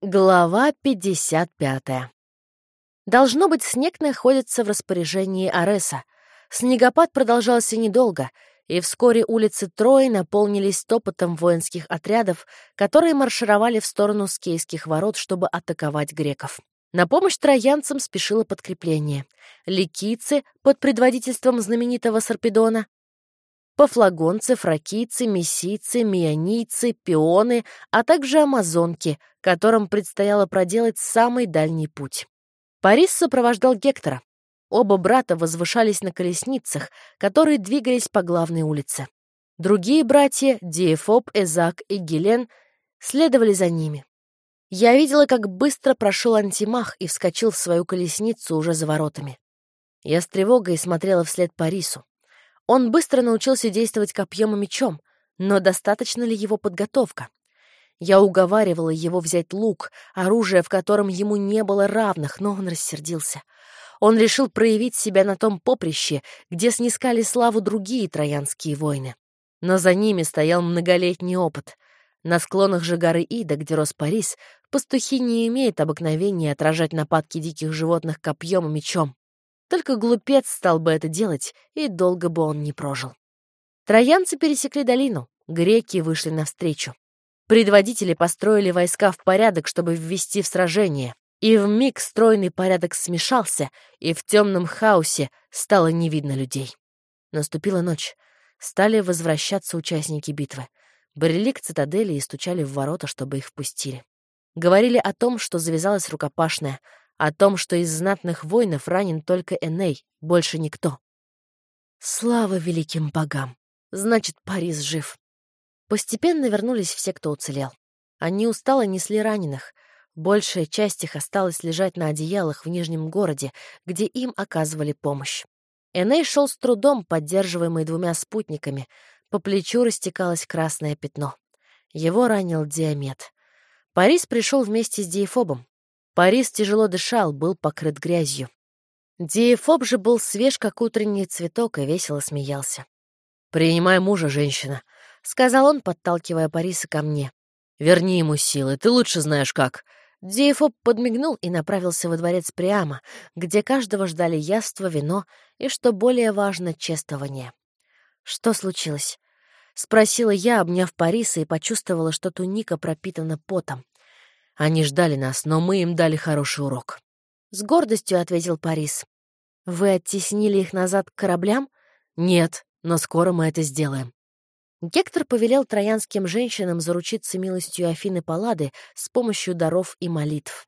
Глава 55. Должно быть, снег находится в распоряжении Ареса. Снегопад продолжался недолго, и вскоре улицы Трои наполнились топотом воинских отрядов, которые маршировали в сторону скейских ворот, чтобы атаковать греков. На помощь троянцам спешило подкрепление. Ликийцы под предводительством знаменитого Сарпедона, пафлагонцы, фракийцы, мессийцы, мионийцы, пионы, а также амазонки, которым предстояло проделать самый дальний путь. Парис сопровождал Гектора. Оба брата возвышались на колесницах, которые двигались по главной улице. Другие братья, Диефоб, Эзак и Гелен, следовали за ними. Я видела, как быстро прошел антимах и вскочил в свою колесницу уже за воротами. Я с тревогой смотрела вслед Парису. Он быстро научился действовать копьем и мечом, но достаточно ли его подготовка? Я уговаривала его взять лук, оружие, в котором ему не было равных, но он рассердился. Он решил проявить себя на том поприще, где снискали славу другие троянские войны. Но за ними стоял многолетний опыт. На склонах же горы Ида, где рос Парис, пастухи не имеют обыкновения отражать нападки диких животных копьем и мечом. Только глупец стал бы это делать, и долго бы он не прожил. Троянцы пересекли долину, греки вышли навстречу. Предводители построили войска в порядок, чтобы ввести в сражение. И в миг стройный порядок смешался, и в темном хаосе стало не видно людей. Наступила ночь. Стали возвращаться участники битвы. Брели к цитадели и стучали в ворота, чтобы их впустили. Говорили о том, что завязалась рукопашная, о том, что из знатных воинов ранен только Эней, больше никто. Слава великим богам! Значит, Парис жив. Постепенно вернулись все, кто уцелел. Они устало несли раненых. Большая часть их осталась лежать на одеялах в Нижнем городе, где им оказывали помощь. Эней шел с трудом, поддерживаемый двумя спутниками. По плечу растекалось красное пятно. Его ранил Диамет. Парис пришел вместе с Диефобом. Парис тяжело дышал, был покрыт грязью. Диефоб же был свеж, как утренний цветок, и весело смеялся. «Принимай мужа, женщина», — сказал он, подталкивая Париса ко мне. «Верни ему силы, ты лучше знаешь как». Диефоб подмигнул и направился во дворец Приама, где каждого ждали яство, вино и, что более важно, чествование. «Что случилось?» — спросила я, обняв Париса, и почувствовала, что туника пропитана потом. Они ждали нас, но мы им дали хороший урок. С гордостью ответил Парис. Вы оттеснили их назад к кораблям? Нет, но скоро мы это сделаем. Гектор повелел троянским женщинам заручиться милостью Афины Паллады с помощью даров и молитв.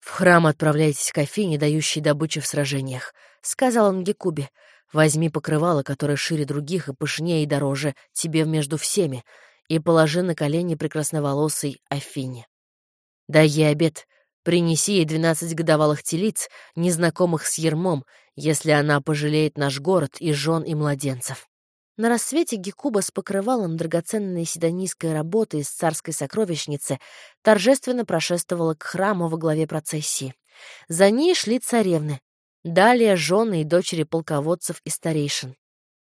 «В храм отправляйтесь к Афине, дающей добычу в сражениях», — сказал он Гекубе. «Возьми покрывало, которое шире других и пышнее и дороже тебе между всеми, и положи на колени прекрасноволосой Афине. Дай ей обед, принеси ей двенадцать годовалых телиц, незнакомых с ермом, если она пожалеет наш город и жен и младенцев. На рассвете Гекуба с покрывалом драгоценной седонийской работы из царской сокровищницы торжественно прошествовала к храму во главе процессии. За ней шли царевны, далее жены и дочери полководцев и старейшин.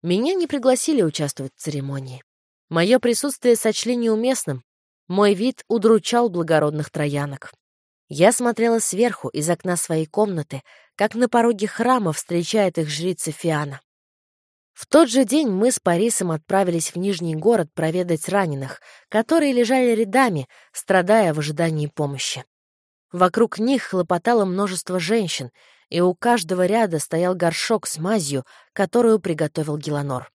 Меня не пригласили участвовать в церемонии. Мое присутствие сочли неуместным, мой вид удручал благородных троянок. Я смотрела сверху, из окна своей комнаты, как на пороге храма встречает их жрица Фиана. В тот же день мы с Парисом отправились в Нижний город проведать раненых, которые лежали рядами, страдая в ожидании помощи. Вокруг них хлопотало множество женщин, и у каждого ряда стоял горшок с мазью, которую приготовил Геланор.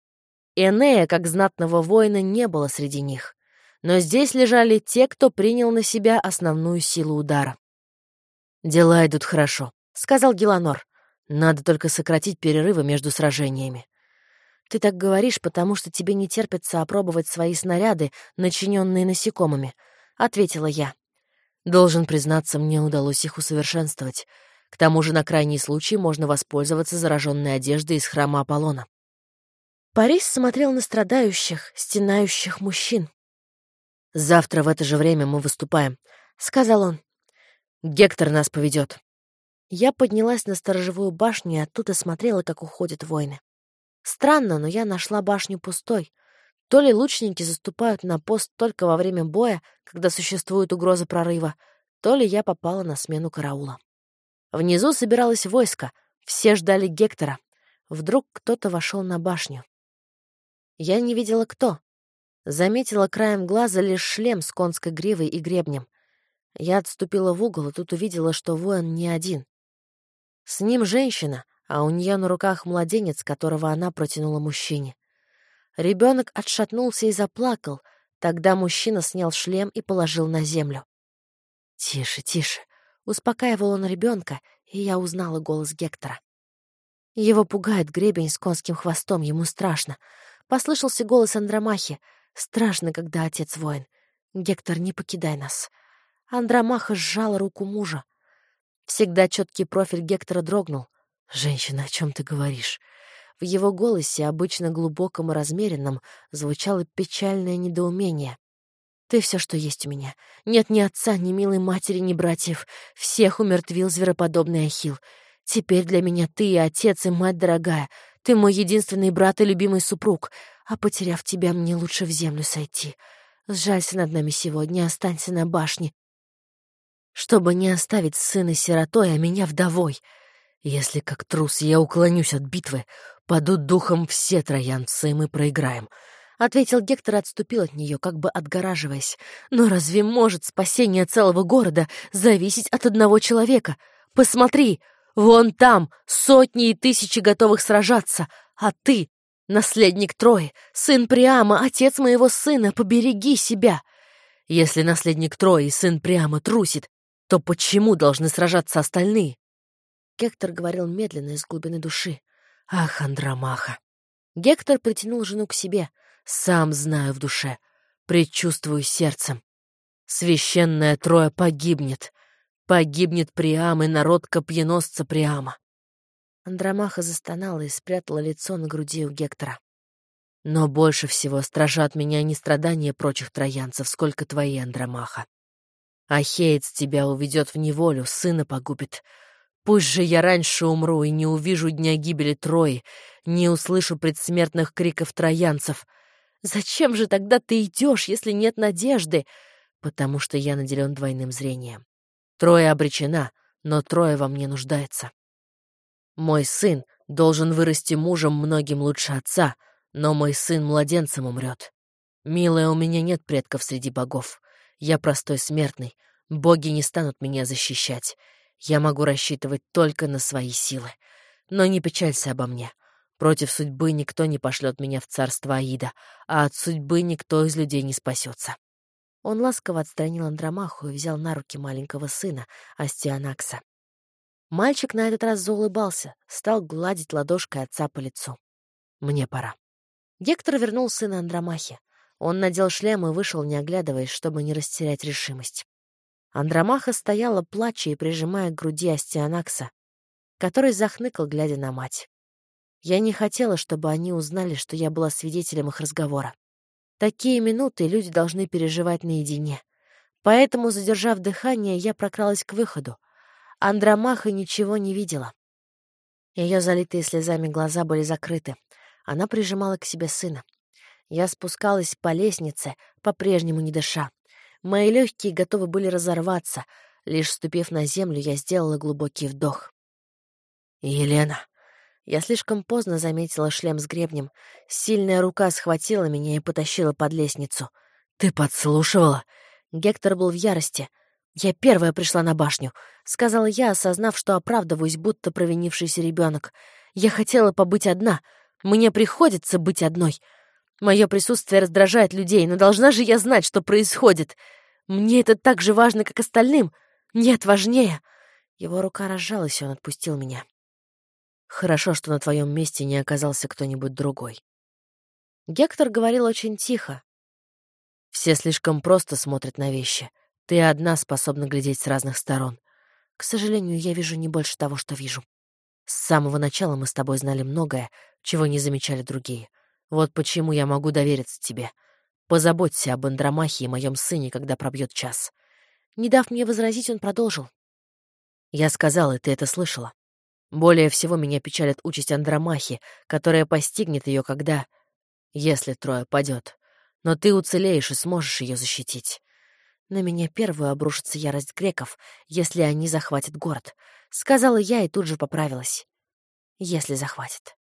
Энея, как знатного воина, не было среди них но здесь лежали те, кто принял на себя основную силу удара. «Дела идут хорошо», — сказал Геланор. «Надо только сократить перерывы между сражениями». «Ты так говоришь, потому что тебе не терпится опробовать свои снаряды, начиненные насекомыми», — ответила я. Должен признаться, мне удалось их усовершенствовать. К тому же на крайний случай можно воспользоваться зараженной одеждой из храма Аполлона. Парис смотрел на страдающих, стенающих мужчин. «Завтра в это же время мы выступаем», — сказал он. «Гектор нас поведет». Я поднялась на сторожевую башню и оттуда смотрела, как уходят воины. Странно, но я нашла башню пустой. То ли лучники заступают на пост только во время боя, когда существует угроза прорыва, то ли я попала на смену караула. Внизу собиралось войско, все ждали Гектора. Вдруг кто-то вошел на башню. Я не видела кто. Заметила краем глаза лишь шлем с конской гривой и гребнем. Я отступила в угол и тут увидела, что воин не один. С ним женщина, а у нее на руках младенец, которого она протянула мужчине. Ребенок отшатнулся и заплакал. Тогда мужчина снял шлем и положил на землю. «Тише, тише!» — успокаивал он ребенка, и я узнала голос Гектора. Его пугает гребень с конским хвостом, ему страшно. Послышался голос Андромахи. «Страшно, когда отец воин. Гектор, не покидай нас». Андромаха сжала руку мужа. Всегда четкий профиль Гектора дрогнул. «Женщина, о чем ты говоришь?» В его голосе, обычно глубоком и размеренном, звучало печальное недоумение. Ты все, что есть у меня. Нет ни отца, ни милой матери, ни братьев. Всех умертвил звероподобный Ахил. Теперь для меня ты и отец, и мать дорогая. Ты мой единственный брат и любимый супруг. А потеряв тебя, мне лучше в землю сойти. Сжалься над нами сегодня, останься на башне. Чтобы не оставить сына сиротой, а меня вдовой. Если как трус я уклонюсь от битвы, падут духом все троянцы, и мы проиграем. — ответил Гектор и отступил от нее, как бы отгораживаясь. «Но разве может спасение целого города зависеть от одного человека? Посмотри, вон там сотни и тысячи готовых сражаться, а ты — наследник Трои, сын Приама, отец моего сына, побереги себя!» Если наследник Трои и сын Приама трусит, то почему должны сражаться остальные? Гектор говорил медленно из глубины души. «Ах, Андромаха!» Гектор притянул жену к себе — сам знаю в душе, предчувствую сердцем. Священная Троя погибнет. Погибнет Приам и народ копьеносца Приама. Андромаха застонала и спрятала лицо на груди у Гектора. Но больше всего стражат меня не страдания прочих троянцев, сколько твои, Андромаха. Ахеец тебя уведет в неволю, сына погубит. Пусть же я раньше умру и не увижу дня гибели Трои, не услышу предсмертных криков троянцев — Зачем же тогда ты идешь, если нет надежды? Потому что я наделен двойным зрением. Трое обречена, но трое во мне нуждается. Мой сын должен вырасти мужем многим лучше отца, но мой сын младенцем умрет. Милая, у меня нет предков среди богов. Я простой смертный. Боги не станут меня защищать. Я могу рассчитывать только на свои силы. Но не печалься обо мне. Против судьбы никто не пошлет меня в царство Аида, а от судьбы никто из людей не спасется. Он ласково отстранил Андромаху и взял на руки маленького сына, Астианакса. Мальчик на этот раз заулыбался, стал гладить ладошкой отца по лицу. «Мне пора». Гектор вернул сына Андромахе. Он надел шлем и вышел, не оглядываясь, чтобы не растерять решимость. Андромаха стояла, плача и прижимая к груди Астианакса, который захныкал, глядя на мать. Я не хотела, чтобы они узнали, что я была свидетелем их разговора. Такие минуты люди должны переживать наедине. Поэтому, задержав дыхание, я прокралась к выходу. Андромаха ничего не видела. Ее залитые слезами глаза были закрыты. Она прижимала к себе сына. Я спускалась по лестнице, по-прежнему не дыша. Мои легкие готовы были разорваться. Лишь ступив на землю, я сделала глубокий вдох. «Елена!» Я слишком поздно заметила шлем с гребнем. Сильная рука схватила меня и потащила под лестницу. «Ты подслушивала?» Гектор был в ярости. «Я первая пришла на башню», — сказала я, осознав, что оправдываюсь, будто провинившийся ребенок. «Я хотела побыть одна. Мне приходится быть одной. Мое присутствие раздражает людей, но должна же я знать, что происходит. Мне это так же важно, как остальным. Нет, важнее». Его рука разжалась, и он отпустил меня. Хорошо, что на твоем месте не оказался кто-нибудь другой. Гектор говорил очень тихо. Все слишком просто смотрят на вещи. Ты одна способна глядеть с разных сторон. К сожалению, я вижу не больше того, что вижу. С самого начала мы с тобой знали многое, чего не замечали другие. Вот почему я могу довериться тебе. Позаботься об Андромахе и моем сыне, когда пробьет час. Не дав мне возразить, он продолжил. Я сказал, и ты это слышала. Более всего меня печалит участь Андромахи, которая постигнет ее, когда... Если Троя падет. Но ты уцелеешь и сможешь ее защитить. На меня первую обрушится ярость греков, если они захватят город. Сказала я и тут же поправилась. Если захватят.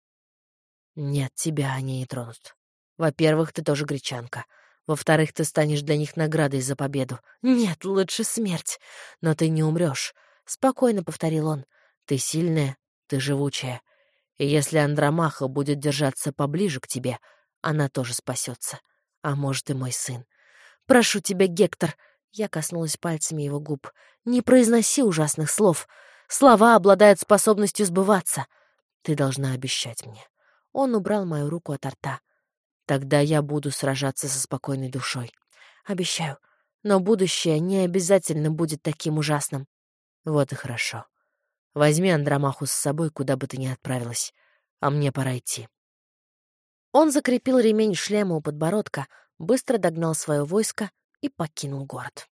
Нет, тебя они не тронут. Во-первых, ты тоже гречанка. Во-вторых, ты станешь для них наградой за победу. Нет, лучше смерть. Но ты не умрешь. Спокойно повторил он. Ты сильная, ты живучая. И если Андромаха будет держаться поближе к тебе, она тоже спасется. А может, и мой сын. Прошу тебя, Гектор. Я коснулась пальцами его губ. Не произноси ужасных слов. Слова обладают способностью сбываться. Ты должна обещать мне. Он убрал мою руку от рта. Тогда я буду сражаться со спокойной душой. Обещаю. Но будущее не обязательно будет таким ужасным. Вот и хорошо. Возьми Андромаху с собой, куда бы ты ни отправилась. А мне пора идти. Он закрепил ремень шлема у подбородка, быстро догнал свое войско и покинул город.